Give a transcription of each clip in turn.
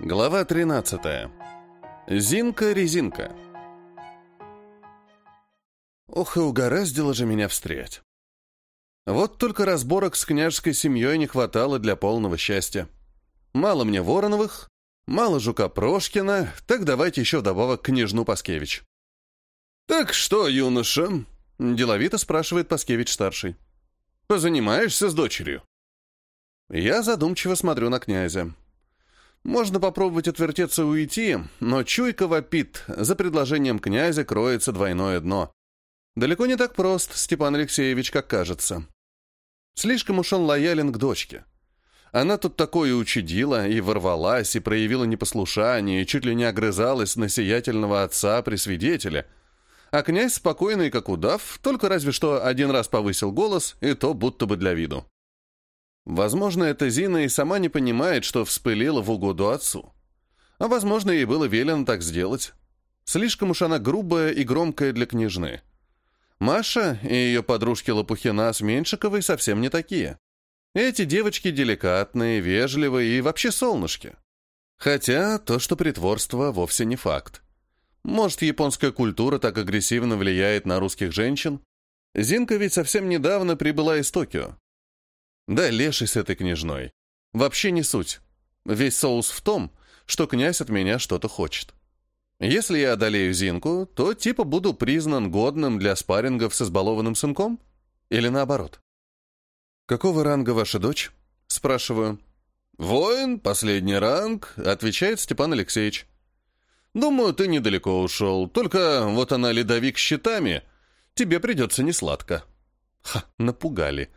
Глава 13. Зинка-резинка. Ох, и угораздило же меня встрять. Вот только разборок с княжеской семьей не хватало для полного счастья. Мало мне Вороновых, мало Жука Прошкина, так давайте еще вдобавок княжну Паскевич. «Так что, юноша?» — деловито спрашивает Паскевич-старший. «Позанимаешься с дочерью?» Я задумчиво смотрю на князя. Можно попробовать отвертеться и уйти, но чуйка вопит, за предложением князя кроется двойное дно. Далеко не так прост, Степан Алексеевич, как кажется. Слишком уж он лоялен к дочке. Она тут такое учудила, и ворвалась, и проявила непослушание, и чуть ли не огрызалась на сиятельного отца при свидетеле. А князь спокойный, как удав, только разве что один раз повысил голос, и то будто бы для виду. Возможно, эта Зина и сама не понимает, что вспылила в угоду отцу. А возможно, ей было велено так сделать. Слишком уж она грубая и громкая для княжны. Маша и ее подружки Лопухина с Меньшиковой совсем не такие. Эти девочки деликатные, вежливые и вообще солнышки. Хотя то, что притворство, вовсе не факт. Может, японская культура так агрессивно влияет на русских женщин? Зинка ведь совсем недавно прибыла из Токио. Да леший с этой княжной. Вообще не суть. Весь соус в том, что князь от меня что-то хочет. Если я одолею Зинку, то типа буду признан годным для спаррингов с избалованным сынком? Или наоборот? «Какого ранга ваша дочь?» — спрашиваю. «Воин, последний ранг», — отвечает Степан Алексеевич. «Думаю, ты недалеко ушел, только вот она ледовик с щитами. Тебе придется несладко». Ха, напугали.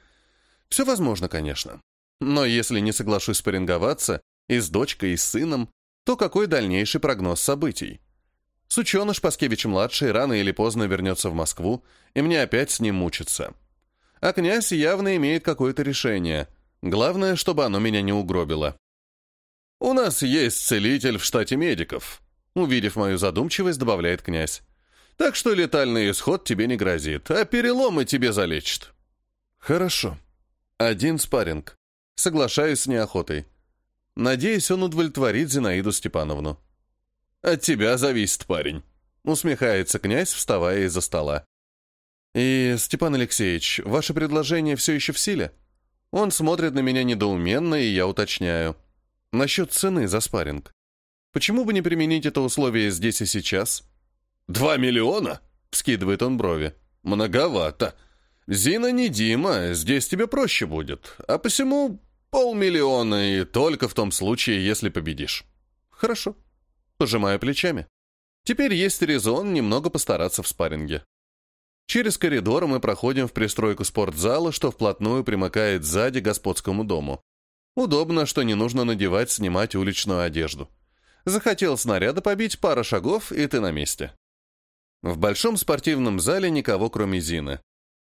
Все возможно, конечно. Но если не соглашусь спарринговаться и с дочкой, и с сыном, то какой дальнейший прогноз событий? Сученыш Паскевич-младший рано или поздно вернется в Москву, и мне опять с ним мучиться. А князь явно имеет какое-то решение. Главное, чтобы оно меня не угробило. «У нас есть целитель в штате медиков», — увидев мою задумчивость, добавляет князь. «Так что летальный исход тебе не грозит, а переломы тебе залечат». «Хорошо», один спарринг. Соглашаюсь с неохотой. Надеюсь, он удовлетворит Зинаиду Степановну. «От тебя зависит, парень», — усмехается князь, вставая из-за стола. «И, Степан Алексеевич, ваше предложение все еще в силе?» Он смотрит на меня недоуменно, и я уточняю. «Насчет цены за спарринг. Почему бы не применить это условие здесь и сейчас?» «Два миллиона?» — вскидывает он брови. «Многовато. «Зина не Дима, здесь тебе проще будет, а посему полмиллиона и только в том случае, если победишь». «Хорошо». Пожимаю плечами. Теперь есть резон немного постараться в спарринге. Через коридор мы проходим в пристройку спортзала, что вплотную примыкает сзади господскому дому. Удобно, что не нужно надевать, снимать уличную одежду. Захотел снаряда побить, пара шагов, и ты на месте. В большом спортивном зале никого, кроме Зины.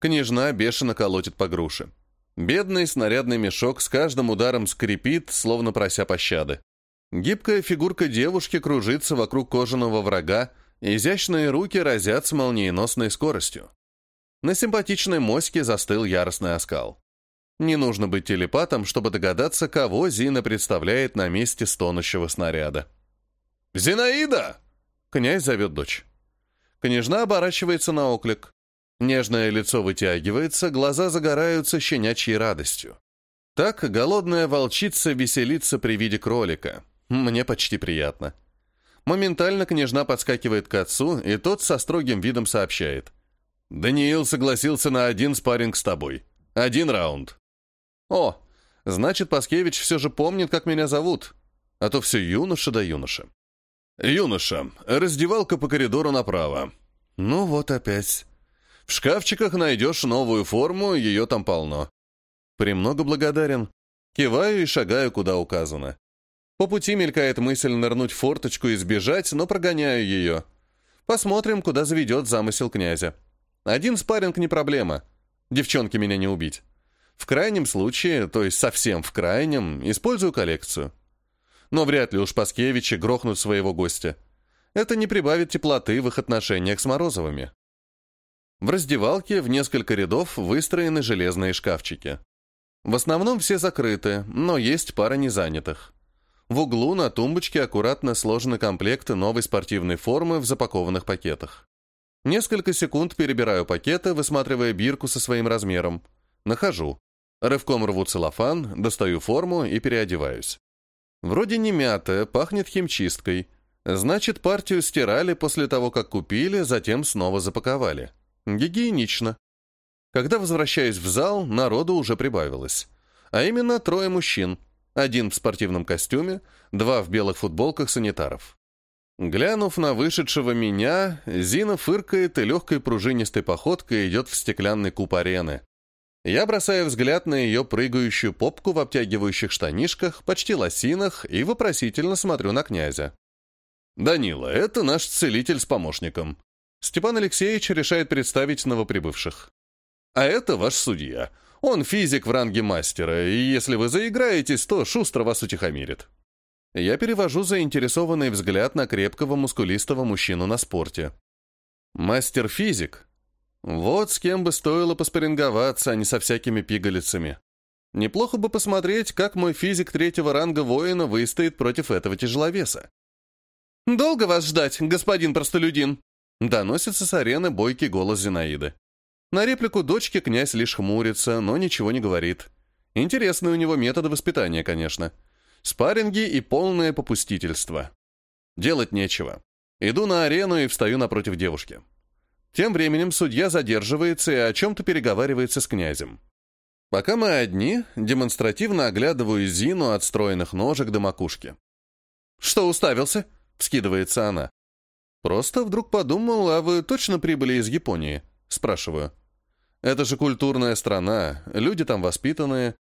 Княжна бешено колотит по груше. Бедный снарядный мешок с каждым ударом скрипит, словно прося пощады. Гибкая фигурка девушки кружится вокруг кожаного врага, изящные руки разят с молниеносной скоростью. На симпатичной моське застыл яростный оскал. Не нужно быть телепатом, чтобы догадаться, кого Зина представляет на месте стонущего снаряда. «Зинаида!» Князь зовет дочь. Княжна оборачивается на оклик. Нежное лицо вытягивается, глаза загораются щенячьей радостью. Так голодная волчица веселится при виде кролика. Мне почти приятно. Моментально княжна подскакивает к отцу, и тот со строгим видом сообщает. «Даниил согласился на один спарринг с тобой. Один раунд». «О, значит, Паскевич все же помнит, как меня зовут. А то все юноша да юноша». «Юноша, раздевалка по коридору направо». «Ну вот опять». В шкафчиках найдешь новую форму, ее там полно. Премного благодарен. Киваю и шагаю, куда указано. По пути мелькает мысль нырнуть в форточку и сбежать, но прогоняю ее. Посмотрим, куда заведет замысел князя. Один спарринг не проблема. Девчонки меня не убить. В крайнем случае, то есть совсем в крайнем, использую коллекцию. Но вряд ли уж Паскевичи грохнут своего гостя. Это не прибавит теплоты в их отношениях с Морозовыми. В раздевалке в несколько рядов выстроены железные шкафчики. В основном все закрыты, но есть пара незанятых. В углу на тумбочке аккуратно сложены комплекты новой спортивной формы в запакованных пакетах. Несколько секунд перебираю пакеты, высматривая бирку со своим размером. Нахожу. Рывком рву целлофан, достаю форму и переодеваюсь. Вроде не мятая, пахнет химчисткой. Значит, партию стирали после того, как купили, затем снова запаковали. Гигиенично. Когда возвращаюсь в зал, народу уже прибавилось. А именно трое мужчин. Один в спортивном костюме, два в белых футболках санитаров. Глянув на вышедшего меня, Зина фыркает и легкой пружинистой походкой идет в стеклянный куб арены. Я бросаю взгляд на ее прыгающую попку в обтягивающих штанишках, почти лосинах, и вопросительно смотрю на князя. «Данила, это наш целитель с помощником». Степан Алексеевич решает представить новоприбывших. «А это ваш судья. Он физик в ранге мастера, и если вы заиграетесь, то шустро вас утихомирит». Я перевожу заинтересованный взгляд на крепкого мускулистого мужчину на спорте. Мастер-физик? Вот с кем бы стоило поспоринговаться, а не со всякими пигалицами. Неплохо бы посмотреть, как мой физик третьего ранга воина выстоит против этого тяжеловеса. «Долго вас ждать, господин простолюдин?» Доносится с арены бойкий голос Зинаиды. На реплику дочки князь лишь хмурится, но ничего не говорит. Интересные у него методы воспитания, конечно. Спарринги и полное попустительство. Делать нечего. Иду на арену и встаю напротив девушки. Тем временем судья задерживается и о чем-то переговаривается с князем. Пока мы одни, демонстративно оглядываю Зину от стройных ножек до макушки. «Что уставился?» — вскидывается она. «Просто вдруг подумал, а вы точно прибыли из Японии?» — спрашиваю. «Это же культурная страна, люди там воспитанные».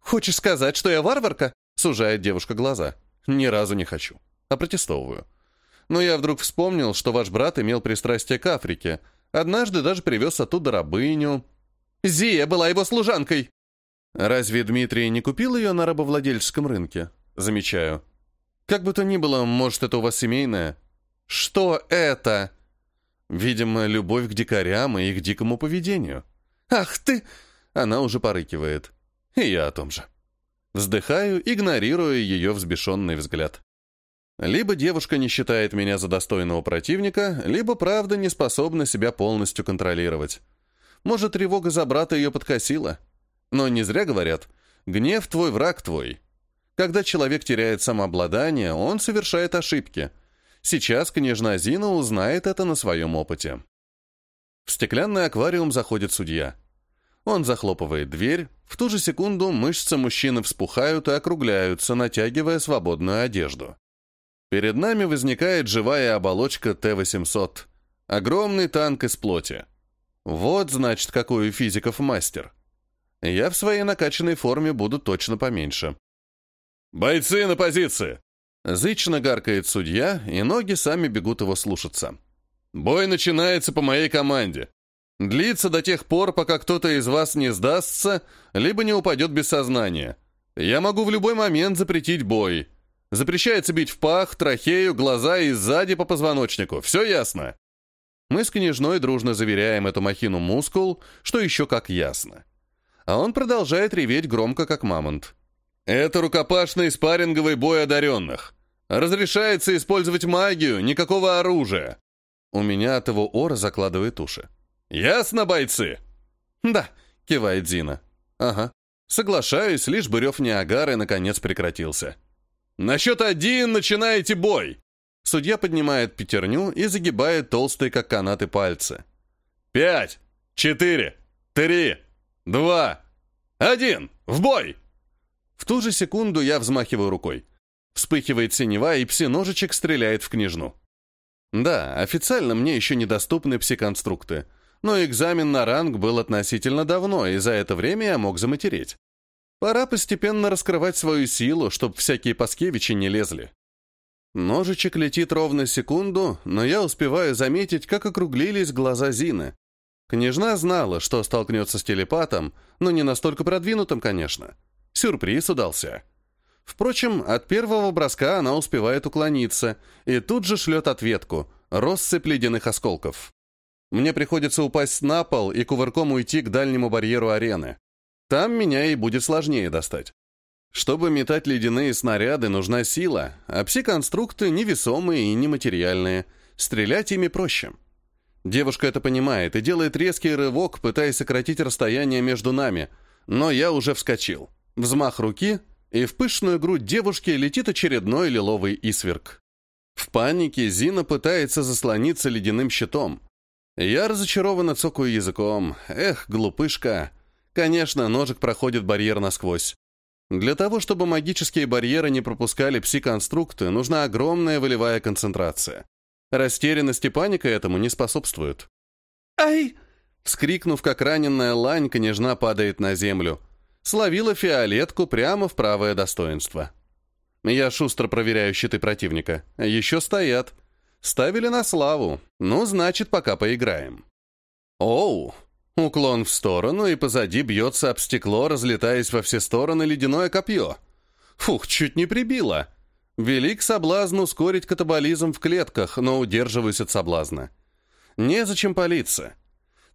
«Хочешь сказать, что я варварка?» Сужает девушка глаза. Ни разу не хочу. А протестовываю. Но я вдруг вспомнил, что ваш брат имел пристрастие к Африке. Однажды даже привез оттуда рабыню. Зия была его служанкой. Разве Дмитрий не купил ее на рабовладельческом рынке? Замечаю. Как бы то ни было, может, это у вас семейное? Что это? Видимо, любовь к дикарям и их дикому поведению. Ах ты! Она уже порыкивает. И я о том же. Вздыхаю, игнорируя ее взбешенный взгляд. Либо девушка не считает меня за достойного противника, либо правда не способна себя полностью контролировать. Может, тревога за брата ее подкосила. Но не зря говорят, гнев твой враг твой. Когда человек теряет самообладание, он совершает ошибки. Сейчас княжна Зина узнает это на своем опыте. В стеклянный аквариум заходит судья. Он захлопывает дверь. В ту же секунду мышцы мужчины вспухают и округляются, натягивая свободную одежду. Перед нами возникает живая оболочка Т-800. Огромный танк из плоти. Вот, значит, какой у физиков мастер. Я в своей накачанной форме буду точно поменьше. «Бойцы на позиции!» Зычно гаркает судья, и ноги сами бегут его слушаться. «Бой начинается по моей команде. Длится до тех пор, пока кто-то из вас не сдастся, либо не упадет без сознания. Я могу в любой момент запретить бой. Запрещается бить в пах, трахею, глаза и сзади по позвоночнику. Все ясно?» Мы с княжной дружно заверяем эту махину мускул, что еще как ясно. А он продолжает реветь громко, как мамонт. «Это рукопашный спарринговый бой одаренных. Разрешается использовать магию, никакого оружия». У меня от его ора закладывает уши. «Ясно, бойцы?» «Да», — кивает Зина. «Ага. Соглашаюсь, лишь бы рев Ниагары наконец прекратился». «На счет один начинаете бой!» Судья поднимает пятерню и загибает толстые, как канаты, пальцы. «Пять, четыре, три, два, один! В бой!» В ту же секунду я взмахиваю рукой. Вспыхивает синева, и псиножичек стреляет в княжну. Да, официально мне еще недоступны псиконструкты но экзамен на ранг был относительно давно, и за это время я мог заматереть. Пора постепенно раскрывать свою силу, чтобы всякие паскевичи не лезли. Ножичек летит ровно секунду, но я успеваю заметить, как округлились глаза Зины. Княжна знала, что столкнется с телепатом, но не настолько продвинутым, конечно. Сюрприз удался. Впрочем, от первого броска она успевает уклониться и тут же шлет ответку — россыпь ледяных осколков. Мне приходится упасть на пол и кувырком уйти к дальнему барьеру арены. Там меня и будет сложнее достать. Чтобы метать ледяные снаряды, нужна сила, а пси-конструкты невесомые и нематериальные. Стрелять ими проще. Девушка это понимает и делает резкий рывок, пытаясь сократить расстояние между нами, но я уже вскочил. Взмах руки, и в пышную грудь девушки летит очередной лиловый исверг. В панике Зина пытается заслониться ледяным щитом. Я разочарованно цокаю языком. Эх, глупышка. Конечно, ножик проходит барьер насквозь. Для того, чтобы магические барьеры не пропускали пси-конструкты, нужна огромная волевая концентрация. Растерянность и паника этому не способствуют. «Ай!» Вскрикнув, как раненная лань, княжна падает на землю. Словила фиолетку прямо в правое достоинство. Я шустро проверяю щиты противника. Еще стоят. Ставили на славу. Ну, значит, пока поиграем. Оу! Уклон в сторону, и позади бьется об стекло, разлетаясь во все стороны ледяное копье. Фух, чуть не прибило. Велик соблазн ускорить катаболизм в клетках, но удерживаюсь от соблазна. Незачем палиться.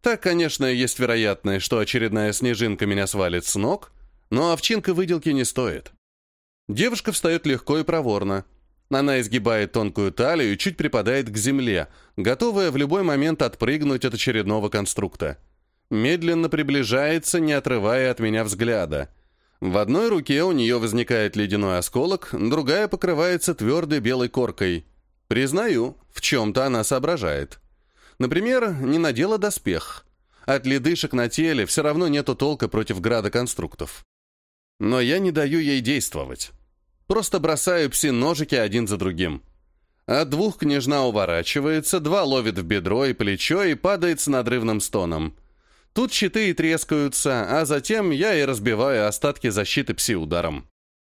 Так, конечно, есть вероятность, что очередная снежинка меня свалит с ног, но овчинка выделки не стоит. Девушка встает легко и проворно. Она изгибает тонкую талию и чуть припадает к земле, готовая в любой момент отпрыгнуть от очередного конструкта. Медленно приближается, не отрывая от меня взгляда. В одной руке у нее возникает ледяной осколок, другая покрывается твердой белой коркой. Признаю, в чем-то она соображает. Например, не надела доспех. От ледышек на теле все равно нету толка против града конструктов. Но я не даю ей действовать. Просто бросаю пси-ножики один за другим. От двух княжна уворачивается, два ловит в бедро и плечо и падает с надрывным стоном. Тут щиты и трескаются, а затем я и разбиваю остатки защиты пси-ударом.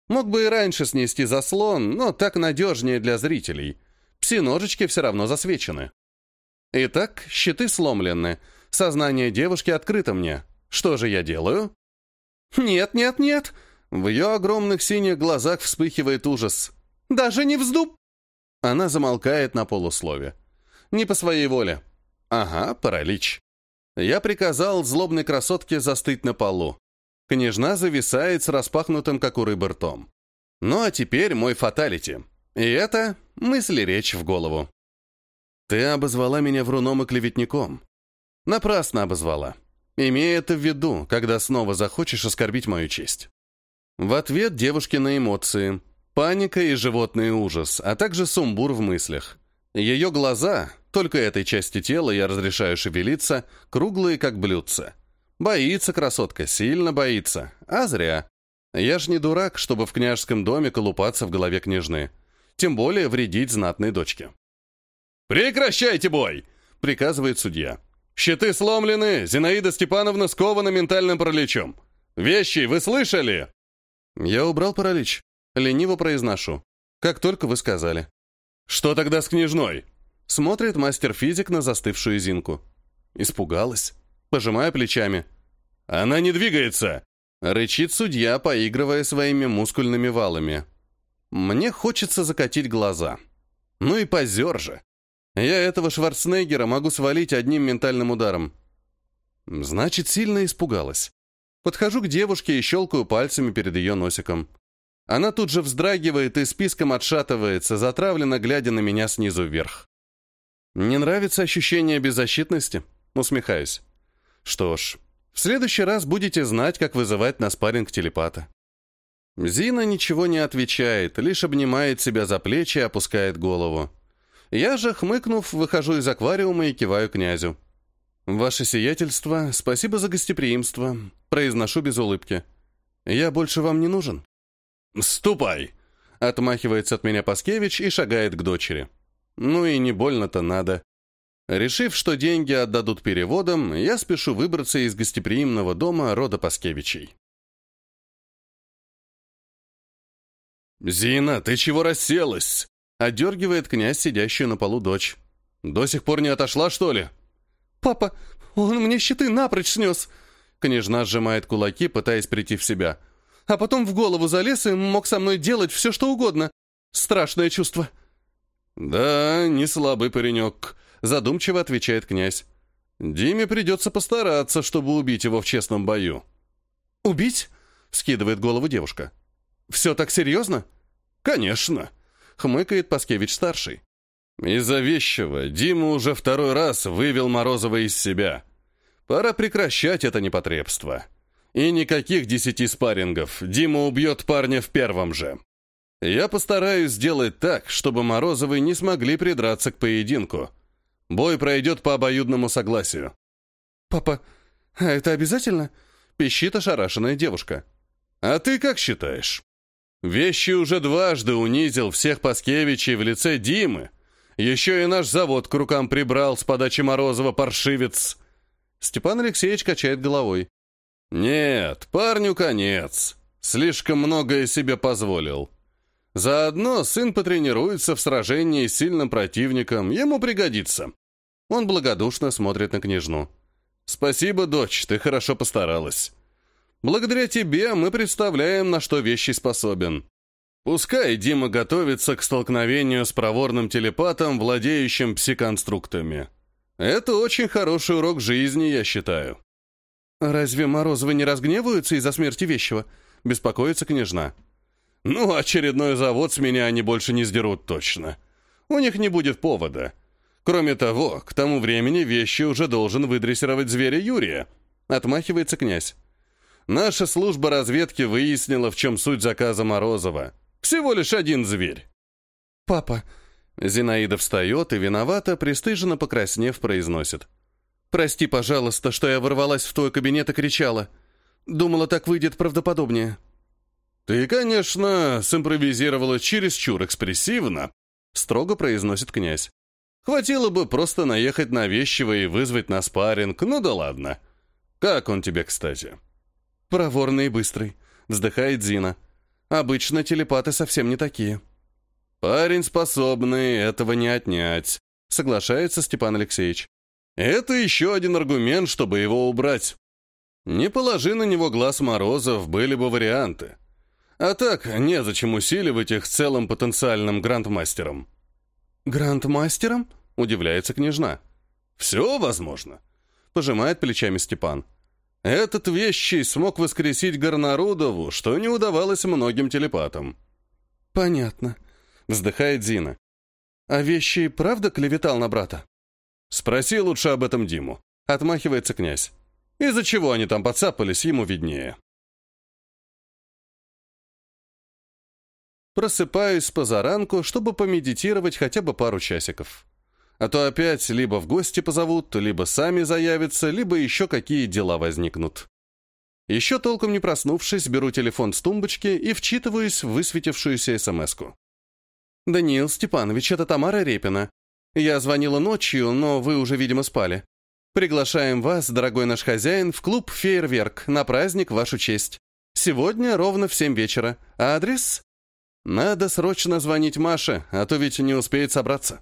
Мог бы и раньше снести заслон, но так надежнее для зрителей. Пси-ножички все равно засвечены. Итак, щиты сломлены. Сознание девушки открыто мне. Что же я делаю? «Нет, нет, нет!» В ее огромных синих глазах вспыхивает ужас. «Даже не вздуб!» Она замолкает на полуслове. Не по своей воле. Ага, паралич. Я приказал злобной красотке застыть на полу. Княжна зависает с распахнутым, как у рыбы, ртом. Ну а теперь мой фаталити. И это мысли речь в голову. Ты обозвала меня вруном и клеветником. Напрасно обозвала. Имей это в виду, когда снова захочешь оскорбить мою честь. В ответ девушки на эмоции, паника и животный ужас, а также сумбур в мыслях. Ее глаза, только этой части тела я разрешаю шевелиться, круглые как блюдца. Боится красотка, сильно боится, а зря. Я ж не дурак, чтобы в княжеском доме колупаться в голове княжны. Тем более вредить знатной дочке. «Прекращайте бой!» — приказывает судья. «Щиты сломлены, Зинаида Степановна скована ментальным параличом. Вещи вы слышали?» Я убрал паралич. Лениво произношу. Как только вы сказали. Что тогда с княжной? Смотрит мастер-физик на застывшую Зинку. Испугалась. Пожимая плечами. Она не двигается. Рычит судья, поигрывая своими мускульными валами. Мне хочется закатить глаза. Ну и позер же. Я этого Шварценеггера могу свалить одним ментальным ударом. Значит, сильно испугалась. Подхожу к девушке и щелкаю пальцами перед ее носиком. Она тут же вздрагивает и списком отшатывается, затравленно глядя на меня снизу вверх. «Не нравится ощущение беззащитности?» Усмехаюсь. «Что ж, в следующий раз будете знать, как вызывать на спарринг телепата». Зина ничего не отвечает, лишь обнимает себя за плечи и опускает голову. Я же, хмыкнув, выхожу из аквариума и киваю князю. «Ваше сиятельство, спасибо за гостеприимство», — произношу без улыбки. «Я больше вам не нужен». «Ступай!» — отмахивается от меня Паскевич и шагает к дочери. «Ну и не больно-то надо». Решив, что деньги отдадут переводом, я спешу выбраться из гостеприимного дома рода Паскевичей. «Зина, ты чего расселась?» — одергивает князь, сидящую на полу дочь. «До сих пор не отошла, что ли?» «Папа, он мне щиты напрочь снес!» Княжна сжимает кулаки, пытаясь прийти в себя. «А потом в голову залез и мог со мной делать все, что угодно. Страшное чувство». «Да, не слабый паренек», — задумчиво отвечает князь. «Диме придется постараться, чтобы убить его в честном бою». «Убить?» — скидывает голову девушка. «Все так серьезно?» «Конечно», — хмыкает Паскевич-старший. Из-за вещего Дима уже второй раз вывел Морозова из себя. Пора прекращать это непотребство. И никаких десяти спаррингов. Дима убьет парня в первом же. Я постараюсь сделать так, чтобы Морозовы не смогли придраться к поединку. Бой пройдет по обоюдному согласию. «Папа, а это обязательно?» — пищит ошарашенная девушка. «А ты как считаешь?» Вещи уже дважды унизил всех Паскевичей в лице Димы, еще и наш завод к рукам прибрал с подачи Морозова паршивец. Степан Алексеевич качает головой. Нет, парню конец. Слишком многое себе позволил. Заодно сын потренируется в сражении с сильным противником, ему пригодится. Он благодушно смотрит на княжну. «Спасибо, дочь, ты хорошо постаралась. Благодаря тебе мы представляем, на что вещи способен. Пускай Дима готовится к столкновению с проворным телепатом, владеющим псиконструктами. Это очень хороший урок жизни, я считаю. «Разве Морозовы не разгневаются из-за смерти Вещего?» — беспокоится княжна. «Ну, очередной завод с меня они больше не сдерут точно. У них не будет повода. Кроме того, к тому времени Вещи уже должен выдрессировать зверя Юрия», — отмахивается князь. «Наша служба разведки выяснила, в чем суть заказа Морозова. Всего лишь один зверь. «Папа...» Зинаида встает и виновата, пристыженно покраснев, произносит. «Прости, пожалуйста, что я ворвалась в твой кабинет и кричала. Думала, так выйдет правдоподобнее». «Ты, конечно, симпровизировала чересчур экспрессивно», — строго произносит князь. «Хватило бы просто наехать на Вещего и вызвать на спарринг, ну да ладно. Как он тебе, кстати?» «Проворный и быстрый», — вздыхает Зина. Обычно телепаты совсем не такие. Парень способный, этого не отнять, соглашается Степан Алексеевич. Это еще один аргумент, чтобы его убрать. Не положи на него глаз Морозов, были бы варианты. А так, незачем усиливать их целым потенциальным грандмастером. «Грандмастером?» — удивляется княжна. «Все возможно», — пожимает плечами Степан. Этот вещий смог воскресить Горнарудову, что не удавалось многим телепатам. «Понятно», — вздыхает Зина. «А вещий правда клеветал на брата?» «Спроси лучше об этом Диму», — отмахивается князь. «Из-за чего они там подцапались, ему виднее». Просыпаюсь позаранку, чтобы помедитировать хотя бы пару часиков. А то опять либо в гости позовут, либо сами заявятся, либо еще какие дела возникнут. Еще толком не проснувшись, беру телефон с тумбочки и вчитываюсь в высветившуюся СМС-ку. «Даниил Степанович, это Тамара Репина. Я звонила ночью, но вы уже, видимо, спали. Приглашаем вас, дорогой наш хозяин, в клуб «Фейерверк» на праздник вашу честь. Сегодня ровно в семь вечера. А адрес? Надо срочно звонить Маше, а то ведь не успеет собраться.